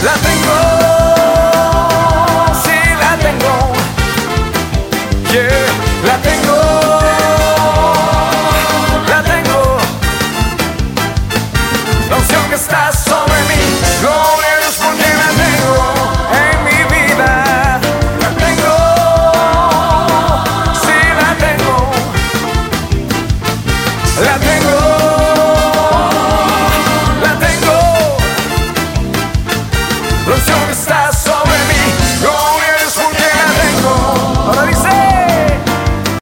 La tengo, sí la tengo. Yeah, la tengo. La tengo. La opción que está sobre mí. Gloria a porque la tengo en mi vida. La tengo. Sí la tengo. La tengo.